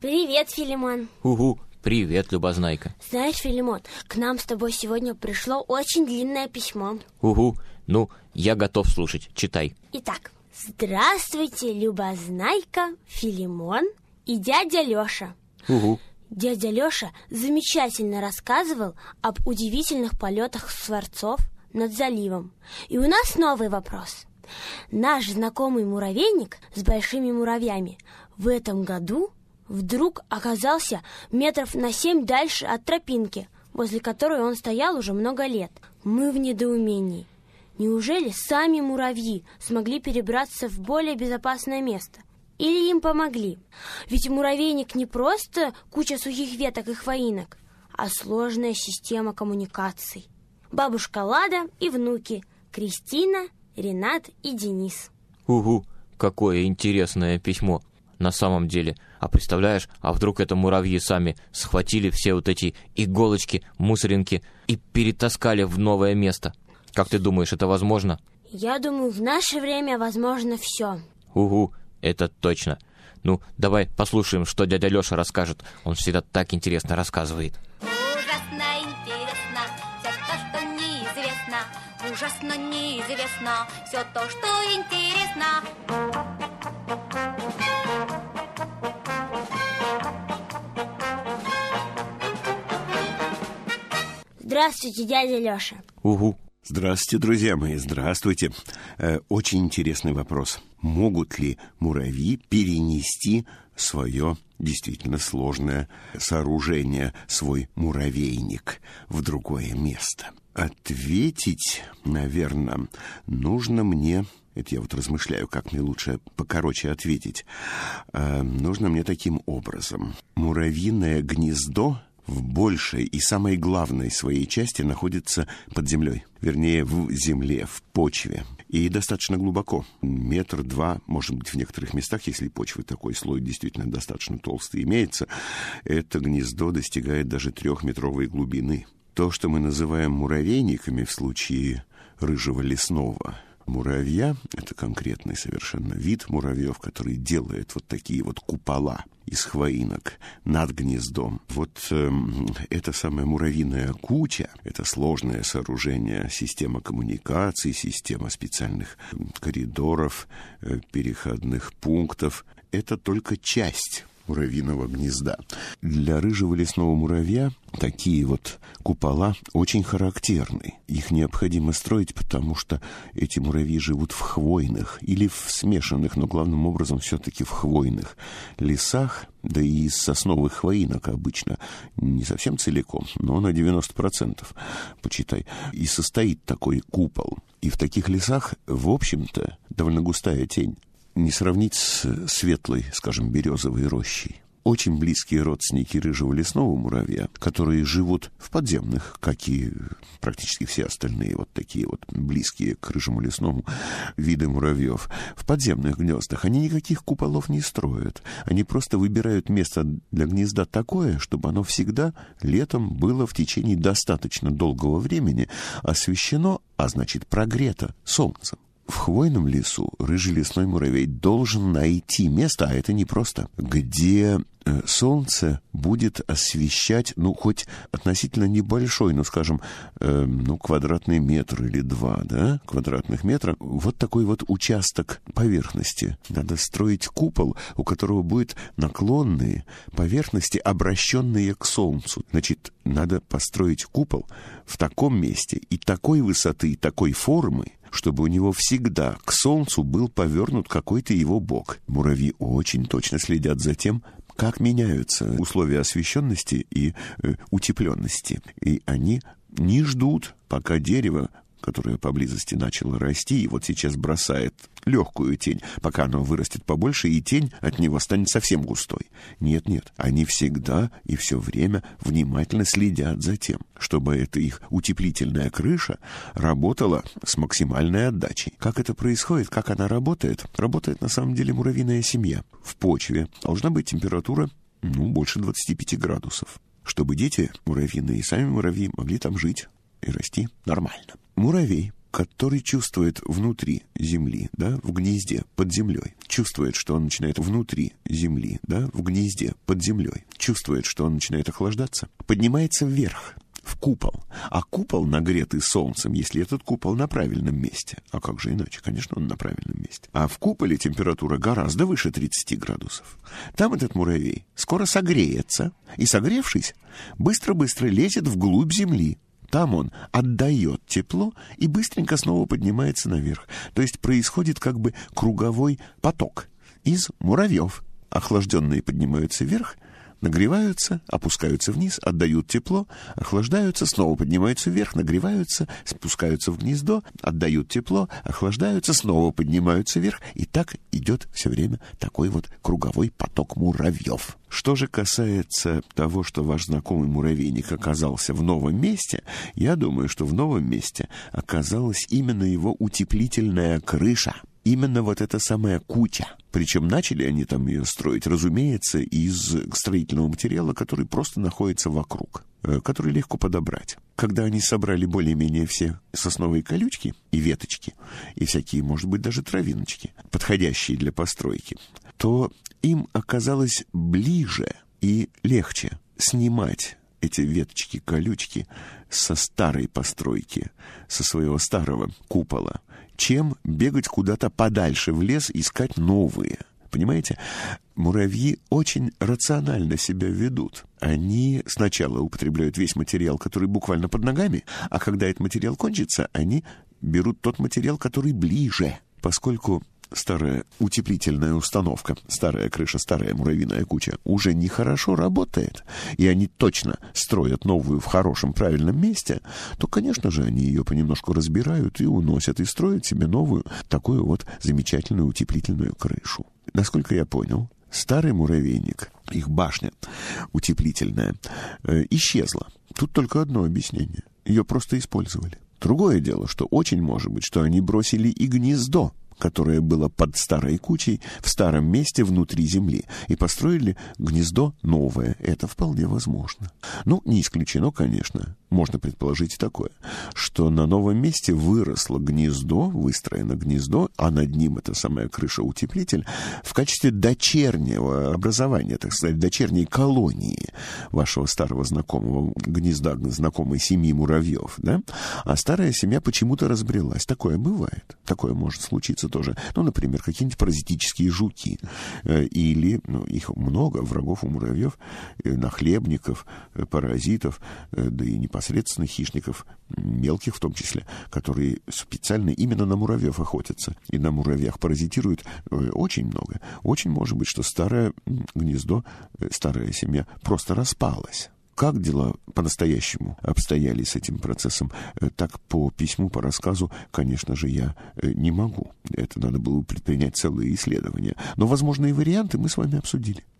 Привет, Филимон. Угу, привет, Любознайка. Знаешь, Филимон, к нам с тобой сегодня пришло очень длинное письмо. Угу, ну, я готов слушать, читай. Итак, здравствуйте, Любознайка, Филимон и дядя Лёша. Угу. Дядя Лёша замечательно рассказывал об удивительных полетах скворцов над заливом. И у нас новый вопрос. Наш знакомый муравейник с большими муравьями в этом году вдруг оказался метров на семь дальше от тропинки, возле которой он стоял уже много лет. Мы в недоумении. Неужели сами муравьи смогли перебраться в более безопасное место? Или им помогли? Ведь муравейник не просто куча сухих веток и хвоинок, а сложная система коммуникаций. Бабушка Лада и внуки Кристина, Ренат и Денис. Угу, какое интересное письмо на самом деле. А представляешь, а вдруг это муравьи сами схватили все вот эти иголочки, мусоринки и перетаскали в новое место? Как ты думаешь, это возможно? Я думаю, в наше время возможно все. Угу, это точно. Ну, давай послушаем, что дядя Лёша расскажет. Он всегда так интересно рассказывает. Ужасно интересно все то, что неизвестно. Ужасно неизвестно все то, что интересно. Здравствуйте, дядя Лёша. Угу. Здравствуйте, друзья мои, здравствуйте. Э, очень интересный вопрос. Могут ли муравьи перенести свое действительно сложное сооружение, свой муравейник в другое место? Ответить, наверное, нужно мне это я вот размышляю, как мне лучше покороче ответить. Э, нужно мне таким образом. Муравьиное гнездо в большей и самой главной своей части находится под землей. Вернее, в земле, в почве. И достаточно глубоко. Метр-два, может быть, в некоторых местах, если почвы такой слой действительно достаточно толстый имеется, это гнездо достигает даже трехметровой глубины. То, что мы называем муравейниками в случае рыжего лесного – муравья, это конкретный совершенно вид муравьев, который делает вот такие вот купола из хвоинок над гнездом. Вот э, эта самая муравьиная куча, это сложное сооружение, система коммуникаций, система специальных коридоров, э, переходных пунктов, это только часть муравьиного гнезда. Для рыжего лесного муравья такие вот купола очень характерны. Их необходимо строить, потому что эти муравьи живут в хвойных или в смешанных, но главным образом все-таки в хвойных лесах, да и из сосновых хвоинок обычно, не совсем целиком, но на 90%, почитай, и состоит такой купол. И в таких лесах, в общем-то, довольно густая тень не сравнить с светлой, скажем, березовой рощей. Очень близкие родственники рыжего лесного муравья, которые живут в подземных, как и практически все остальные вот такие вот близкие к рыжему лесному виды муравьев. В подземных гнездах они никаких куполов не строят. Они просто выбирают место для гнезда такое, чтобы оно всегда летом было в течение достаточно долгого времени освещено, а значит прогрето солнцем. В хвойном лесу рыжий лесной муравей должен найти место, а это непросто, где э, солнце будет освещать, ну, хоть относительно небольшой, ну, скажем, э, ну, квадратный метр или два, да, квадратных метра, вот такой вот участок поверхности. Надо строить купол, у которого будет наклонные поверхности, обращенные к солнцу. Значит, надо построить купол в таком месте и такой высоты, и такой формы, чтобы у него всегда к солнцу был повернут какой-то его бок. Муравьи очень точно следят за тем, как меняются условия освещенности и э, утепленности. И они не ждут, пока дерево которое поблизости начало расти и вот сейчас бросает легкую тень, пока оно вырастет побольше, и тень от него станет совсем густой. Нет-нет, они всегда и все время внимательно следят за тем, чтобы эта их утеплительная крыша работала с максимальной отдачей. Как это происходит, как она работает? Работает на самом деле муравьиная семья. В почве должна быть температура ну, больше 25 градусов, чтобы дети муравьиные и сами муравьи могли там жить и расти нормально. Муравей который чувствует внутри земли, да, в гнезде, под землей, чувствует, что он начинает внутри земли, да, в гнезде, под землей, чувствует, что он начинает охлаждаться, поднимается вверх, в купол. А купол, нагретый солнцем, если этот купол на правильном месте. А как же иначе? Конечно, он на правильном месте. А в куполе температура гораздо выше 30 градусов. Там этот муравей скоро согреется, и, согревшись, быстро-быстро лезет вглубь земли. Там он отдает тепло и быстренько снова поднимается наверх. То есть происходит как бы круговой поток из муравьев. Охлажденные поднимаются вверх, нагреваются, опускаются вниз, отдают тепло, охлаждаются, снова поднимаются вверх, нагреваются, спускаются в гнездо, отдают тепло, охлаждаются, снова поднимаются вверх, и так идет все время такой вот круговой поток муравьев. Что же касается того, что ваш знакомый муравейник оказался в новом месте, я думаю, что в новом месте оказалась именно его утеплительная крыша — именно вот эта самая куча. Причем начали они там ее строить, разумеется, из строительного материала, который просто находится вокруг, э, который легко подобрать. Когда они собрали более-менее все сосновые колючки и веточки, и всякие, может быть, даже травиночки, подходящие для постройки, то им оказалось ближе и легче снимать эти веточки, колючки со старой постройки, со своего старого купола, чем бегать куда-то подальше в лес, искать новые. Понимаете, муравьи очень рационально себя ведут. Они сначала употребляют весь материал, который буквально под ногами, а когда этот материал кончится, они берут тот материал, который ближе. Поскольку старая утеплительная установка, старая крыша, старая муравьиная куча уже нехорошо работает, и они точно строят новую в хорошем, правильном месте, то, конечно же, они ее понемножку разбирают и уносят, и строят себе новую, такую вот замечательную утеплительную крышу. Насколько я понял, старый муравейник, их башня утеплительная, э, исчезла. Тут только одно объяснение. Ее просто использовали. Другое дело, что очень может быть, что они бросили и гнездо которое было под старой кучей в старом месте внутри земли, и построили гнездо новое. Это вполне возможно. Ну, не исключено, конечно, можно предположить и такое, что на новом месте выросло гнездо, выстроено гнездо, а над ним эта самая крыша-утеплитель, в качестве дочернего образования, так сказать, дочерней колонии вашего старого знакомого гнезда, знакомой семьи муравьев, да? А старая семья почему-то разбрелась. Такое бывает. Такое может случиться тоже. Ну, например, какие-нибудь паразитические жуки. Э, или, ну, их много, врагов у муравьев, э, нахлебников, э, паразитов, да и непосредственно непосредственно хищников, мелких в том числе, которые специально именно на муравьев охотятся и на муравьях паразитируют э, очень много. Очень может быть, что старое гнездо, э, старая семья просто распалась. Как дела по-настоящему обстояли с этим процессом, э, так по письму, по рассказу, конечно же, я не могу. Это надо было предпринять целые исследования. Но возможные варианты мы с вами обсудили.